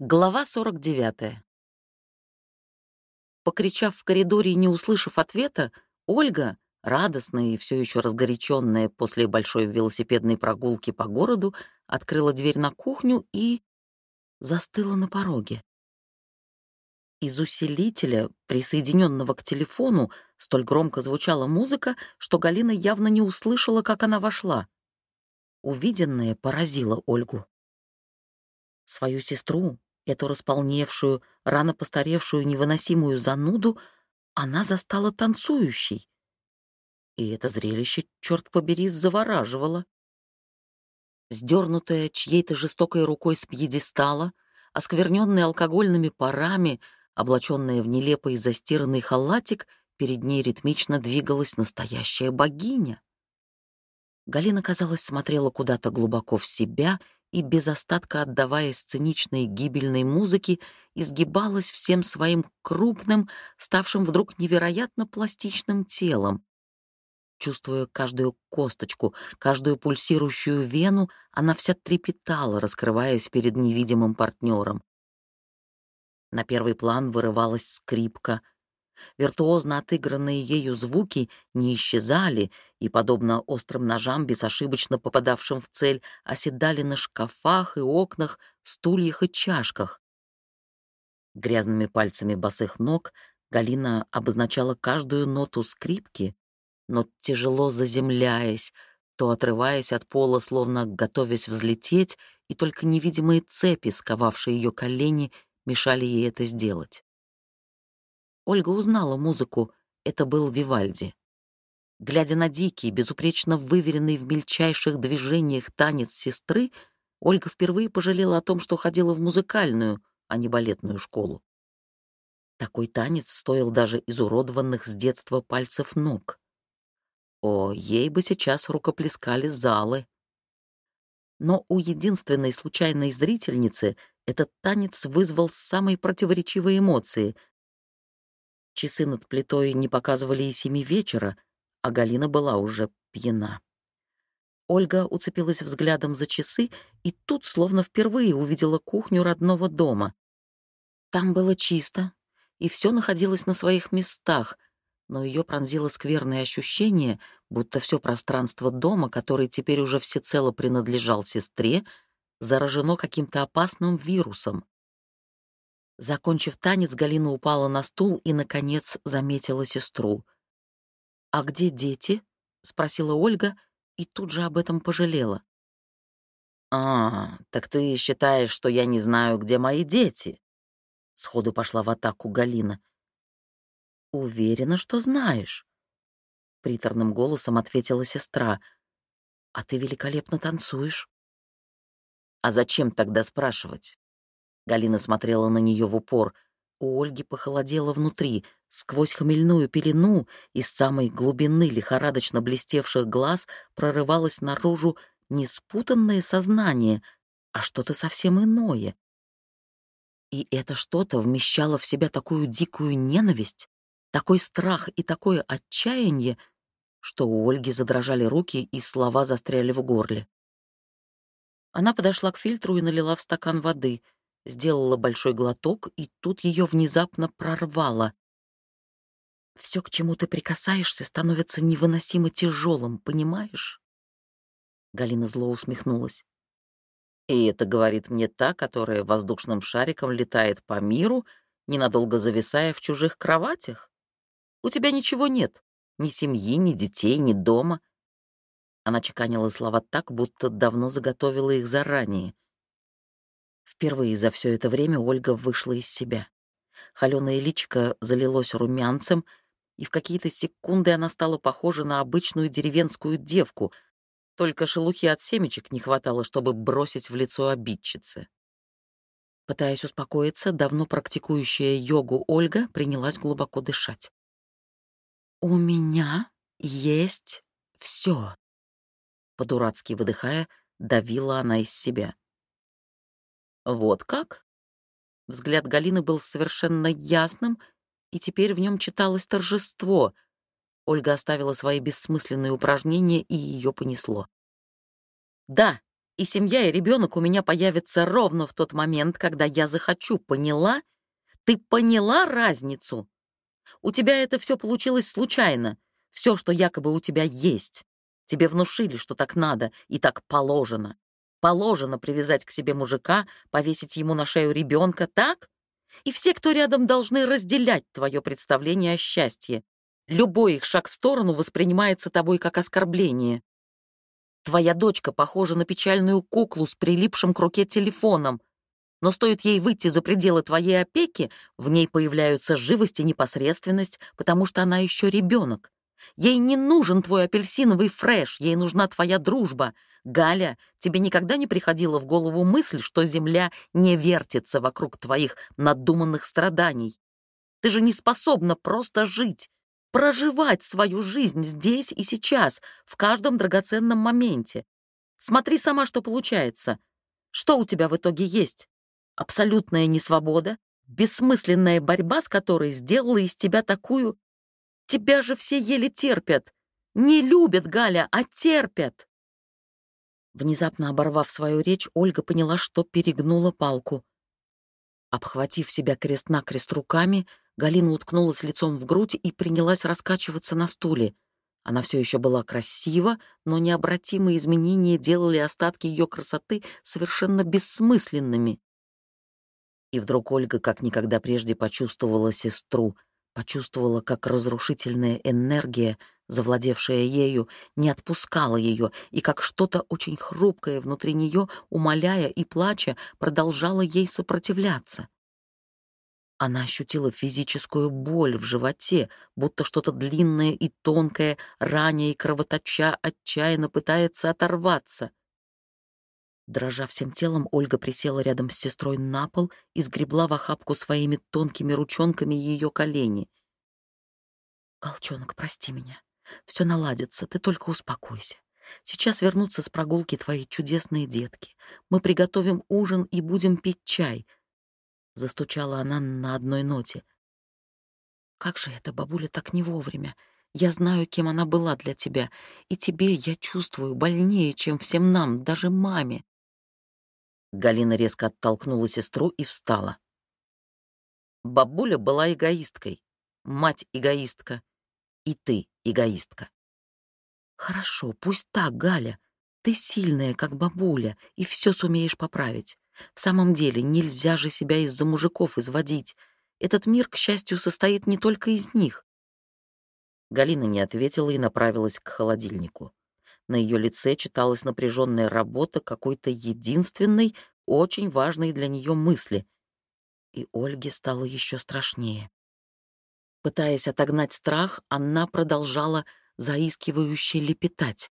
Глава 49. Покричав в коридоре и не услышав ответа, Ольга, радостная и все еще разгоряченная после большой велосипедной прогулки по городу, открыла дверь на кухню и застыла на пороге. Из усилителя, присоединенного к телефону, столь громко звучала музыка, что Галина явно не услышала, как она вошла. Увиденное поразило Ольгу. Свою сестру, Эту располневшую, рано постаревшую невыносимую зануду она застала танцующей. И это зрелище, черт побери, завораживало. Сдернутая чьей-то жестокой рукой с пьедестала, оскверненная алкогольными парами, облаченная в нелепый застиранный халатик, перед ней ритмично двигалась настоящая богиня. Галина, казалось, смотрела куда-то глубоко в себя — и без остатка отдавая сценичной гибельной музыке, изгибалась всем своим крупным, ставшим вдруг невероятно пластичным телом. Чувствуя каждую косточку, каждую пульсирующую вену, она вся трепетала, раскрываясь перед невидимым партнером. На первый план вырывалась скрипка — Виртуозно отыгранные ею звуки не исчезали и, подобно острым ножам, безошибочно попадавшим в цель, оседали на шкафах и окнах, стульях и чашках. Грязными пальцами босых ног Галина обозначала каждую ноту скрипки, но тяжело заземляясь, то отрываясь от пола, словно готовясь взлететь, и только невидимые цепи, сковавшие ее колени, мешали ей это сделать. Ольга узнала музыку, это был Вивальди. Глядя на дикий, безупречно выверенный в мельчайших движениях танец сестры, Ольга впервые пожалела о том, что ходила в музыкальную, а не балетную школу. Такой танец стоил даже изуродованных с детства пальцев ног. О, ей бы сейчас рукоплескали залы. Но у единственной случайной зрительницы этот танец вызвал самые противоречивые эмоции, Часы над плитой не показывали и семи вечера, а Галина была уже пьяна. Ольга уцепилась взглядом за часы и тут словно впервые увидела кухню родного дома. Там было чисто, и все находилось на своих местах, но ее пронзило скверное ощущение, будто все пространство дома, который теперь уже всецело принадлежал сестре, заражено каким-то опасным вирусом. Закончив танец, Галина упала на стул и, наконец, заметила сестру. «А где дети?» — спросила Ольга и тут же об этом пожалела. «А, так ты считаешь, что я не знаю, где мои дети?» Сходу пошла в атаку Галина. «Уверена, что знаешь», — приторным голосом ответила сестра. «А ты великолепно танцуешь». «А зачем тогда спрашивать?» Галина смотрела на нее в упор. У Ольги похолодело внутри. Сквозь хмельную пелену из самой глубины лихорадочно блестевших глаз прорывалось наружу не спутанное сознание, а что-то совсем иное. И это что-то вмещало в себя такую дикую ненависть, такой страх и такое отчаяние, что у Ольги задрожали руки и слова застряли в горле. Она подошла к фильтру и налила в стакан воды — сделала большой глоток, и тут ее внезапно прорвало. Все, к чему ты прикасаешься, становится невыносимо тяжелым, понимаешь? Галина зло усмехнулась. И это говорит мне та, которая воздушным шариком летает по миру, ненадолго зависая в чужих кроватях? У тебя ничего нет. Ни семьи, ни детей, ни дома. Она чеканила слова так, будто давно заготовила их заранее — Впервые за все это время Ольга вышла из себя. Холёное личико залилось румянцем, и в какие-то секунды она стала похожа на обычную деревенскую девку, только шелухи от семечек не хватало, чтобы бросить в лицо обидчицы. Пытаясь успокоиться, давно практикующая йогу Ольга принялась глубоко дышать. «У меня есть все», — по-дурацки выдыхая, давила она из себя. «Вот как?» Взгляд Галины был совершенно ясным, и теперь в нем читалось торжество. Ольга оставила свои бессмысленные упражнения, и ее понесло. «Да, И семья, и ребенок у меня появятся ровно в тот момент, когда я захочу. Поняла? Ты поняла разницу? У тебя это все получилось случайно. Все, что якобы у тебя есть. Тебе внушили, что так надо и так положено. Положено привязать к себе мужика, повесить ему на шею ребенка, так? И все, кто рядом, должны разделять твое представление о счастье. Любой их шаг в сторону воспринимается тобой как оскорбление. Твоя дочка похожа на печальную куклу с прилипшим к руке телефоном. Но стоит ей выйти за пределы твоей опеки, в ней появляются живость и непосредственность, потому что она еще ребенок. Ей не нужен твой апельсиновый фреш, ей нужна твоя дружба. Галя, тебе никогда не приходила в голову мысль, что Земля не вертится вокруг твоих надуманных страданий? Ты же не способна просто жить, проживать свою жизнь здесь и сейчас, в каждом драгоценном моменте. Смотри сама, что получается. Что у тебя в итоге есть? Абсолютная несвобода, бессмысленная борьба, с которой сделала из тебя такую Тебя же все еле терпят. Не любят, Галя, а терпят. Внезапно оборвав свою речь, Ольга поняла, что перегнула палку. Обхватив себя крест-накрест руками, Галина уткнулась лицом в грудь и принялась раскачиваться на стуле. Она все еще была красива, но необратимые изменения делали остатки ее красоты совершенно бессмысленными. И вдруг Ольга как никогда прежде почувствовала сестру — Почувствовала, как разрушительная энергия, завладевшая ею, не отпускала ее, и как что-то очень хрупкое внутри нее, умоляя и плача, продолжало ей сопротивляться. Она ощутила физическую боль в животе, будто что-то длинное и тонкое, ранее и кровоточа, отчаянно пытается оторваться. Дрожа всем телом, Ольга присела рядом с сестрой на пол и сгребла в охапку своими тонкими ручонками ее колени. «Колчонок, прости меня. Все наладится, ты только успокойся. Сейчас вернутся с прогулки твои чудесные детки. Мы приготовим ужин и будем пить чай». Застучала она на одной ноте. «Как же это, бабуля, так не вовремя? Я знаю, кем она была для тебя, и тебе я чувствую больнее, чем всем нам, даже маме. Галина резко оттолкнула сестру и встала. Бабуля была эгоисткой, мать эгоистка, и ты эгоистка. Хорошо, пусть так, Галя. Ты сильная, как бабуля, и все сумеешь поправить. В самом деле, нельзя же себя из-за мужиков изводить. Этот мир, к счастью, состоит не только из них. Галина не ответила и направилась к холодильнику. На ее лице читалась напряженная работа какой-то единственной, очень важной для нее мысли. И Ольге стало еще страшнее. Пытаясь отогнать страх, она продолжала заискивающе лепетать.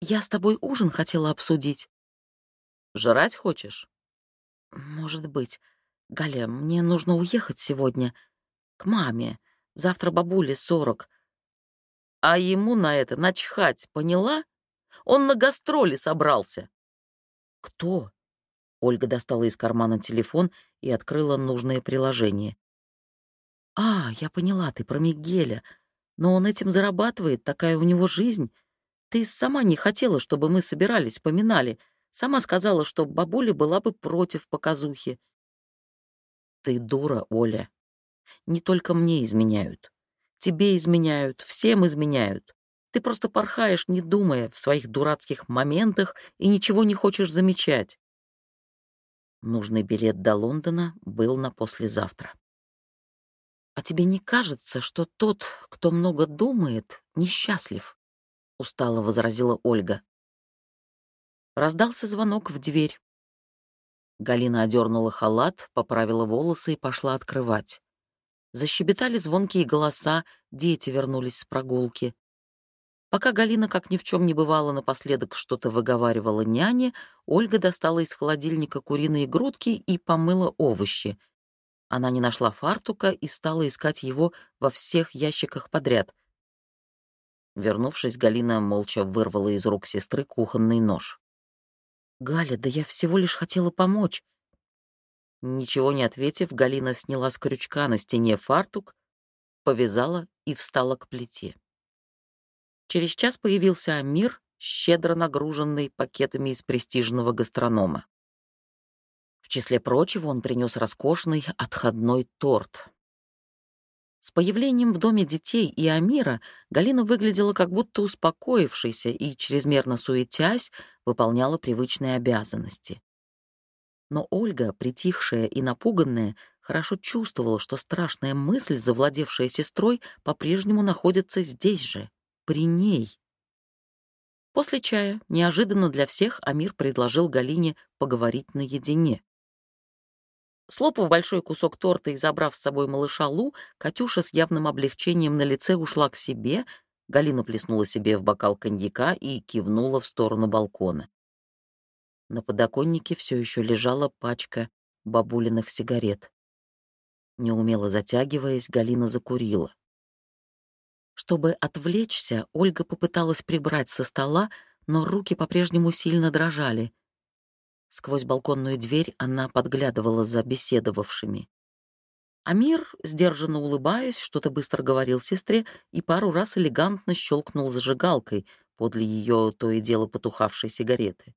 «Я с тобой ужин хотела обсудить». «Жрать хочешь?» «Может быть. Галя, мне нужно уехать сегодня. К маме. Завтра бабуле сорок. А ему на это начхать, поняла? Он на гастроли собрался. Кто? Ольга достала из кармана телефон и открыла нужное приложение. «А, я поняла, ты про Мигеля. Но он этим зарабатывает, такая у него жизнь. Ты сама не хотела, чтобы мы собирались, поминали. Сама сказала, что бабуля была бы против показухи». «Ты дура, Оля. Не только мне изменяют. Тебе изменяют, всем изменяют. Ты просто порхаешь, не думая, в своих дурацких моментах и ничего не хочешь замечать. Нужный билет до Лондона был на послезавтра. «А тебе не кажется, что тот, кто много думает, несчастлив?» — устало возразила Ольга. Раздался звонок в дверь. Галина одернула халат, поправила волосы и пошла открывать. Защебетали звонкие голоса, дети вернулись с прогулки. Пока Галина, как ни в чем не бывало, напоследок что-то выговаривала няне, Ольга достала из холодильника куриные грудки и помыла овощи. Она не нашла фартука и стала искать его во всех ящиках подряд. Вернувшись, Галина молча вырвала из рук сестры кухонный нож. «Галя, да я всего лишь хотела помочь. Ничего не ответив, Галина сняла с крючка на стене фартук, повязала и встала к плите. Через час появился Амир щедро нагруженный пакетами из престижного гастронома. В числе прочего он принес роскошный отходной торт. С появлением в доме детей и Амира Галина выглядела как будто успокоившейся и, чрезмерно суетясь, выполняла привычные обязанности. Но Ольга, притихшая и напуганная, хорошо чувствовала, что страшная мысль, завладевшая сестрой, по-прежнему находится здесь же, при ней. После чая, неожиданно для всех, Амир предложил Галине поговорить наедине. Слопав большой кусок торта и забрав с собой малыша Лу, Катюша с явным облегчением на лице ушла к себе, Галина плеснула себе в бокал коньяка и кивнула в сторону балкона. На подоконнике все еще лежала пачка бабулиных сигарет. Неумело затягиваясь, Галина закурила. Чтобы отвлечься, Ольга попыталась прибрать со стола, но руки по-прежнему сильно дрожали. Сквозь балконную дверь она подглядывала за беседовавшими. Амир, сдержанно улыбаясь, что-то быстро говорил сестре и пару раз элегантно щелкнул зажигалкой подле ее то и дело потухавшей сигареты.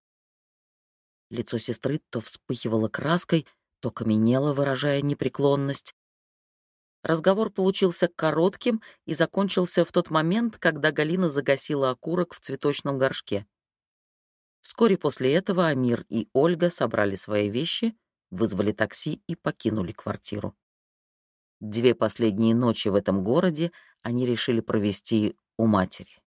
Лицо сестры то вспыхивало краской, то каменело, выражая непреклонность. Разговор получился коротким и закончился в тот момент, когда Галина загасила окурок в цветочном горшке. Вскоре после этого Амир и Ольга собрали свои вещи, вызвали такси и покинули квартиру. Две последние ночи в этом городе они решили провести у матери.